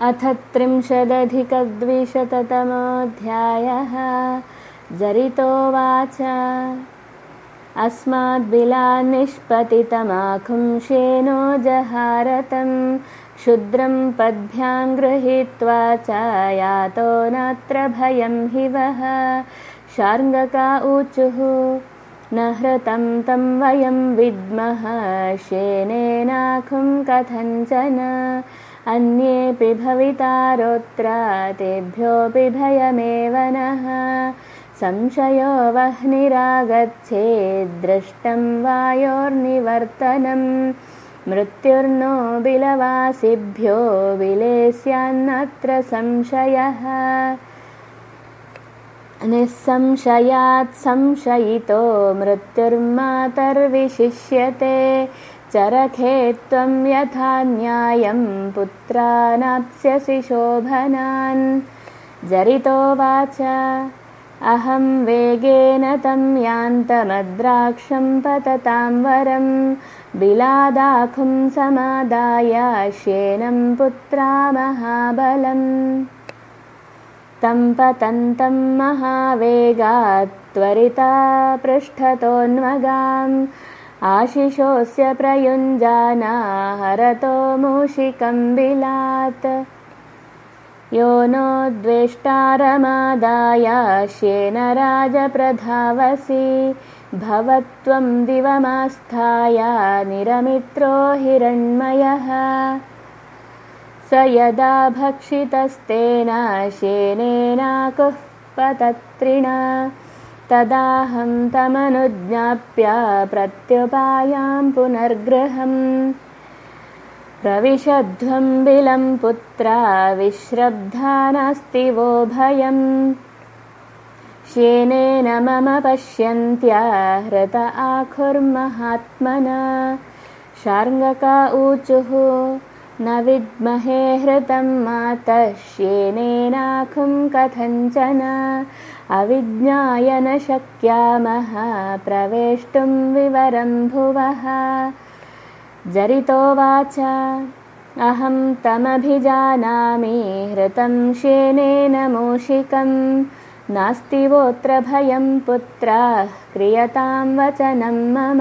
अथ त्रिंशदधिकद्विशततमोऽध्यायः। जरितोवाच अस्माद्बिलान्निष्पतितमाखुंशेनो जहारतं क्षुद्रं पद्भ्यां गृहीत्वा च यातो नात्र भयं हि वः। शार्ङ्गका ऊचुः न हृतं तं वयं विद्मः। शेनेनाखुं कथञ्चन अन्येऽपि भवितारोऽत्र तेभ्योऽपि भयमेव नः। संशयो वह्निरागच्छेद्दृष्टं वायोर्निवर्तनं मृत्युर्नो बिलवासिभ्यो बिलेस्यान्नत्र संशयः। निःसंशयात् संशयितो मृत्युर्मातर्विशिष्यते चरखे त्वं यथा न्यायं पुत्रानाप्स्यसि शोभनान् जरितोवाच अहं वेगेन तं यान्तमद्राक्षं पततां वरं बिलादाखुं समादाय श्येनं पुत्रा महाबलम्। तं पतन्तं महावेगात् त्वरिता पृष्ठतोऽन्वगाम् आशिषोऽस्य प्रयुञ्जाना हरतो मूषिकं बिलात् यो नो द्वेष्टारमादाय श्येन राजप्रधावसि। भवत्वं दिवमास्थाय निरमित्रो हिरण्मयः। स यदा भक्षितस्तेन श्येनेनाकुः पतत्रिणा तदाहं तमनुज्ञाप्य प्रत्युपायां पुनर्गृहम्। प्रविशध्वं बिलं पुत्रा विश्रब्धा नास्ति वो भयम् श्येनेन मम पश्यन्त्या हृत आखुर्महात्मना। शार्ङ्गका ऊचुः न विद्महे हृतं मातः। श्येनेनाखुं कथञ्चन अविज्ञाय न शक्यामः। प्रवेष्टुं विवरं भुवः। जरितोवाच अहं तमभिजानामि। हृतं शेनेन मूषिकं नास्ति वोऽत्र भयं पुत्राः। क्रियतां वचनं मम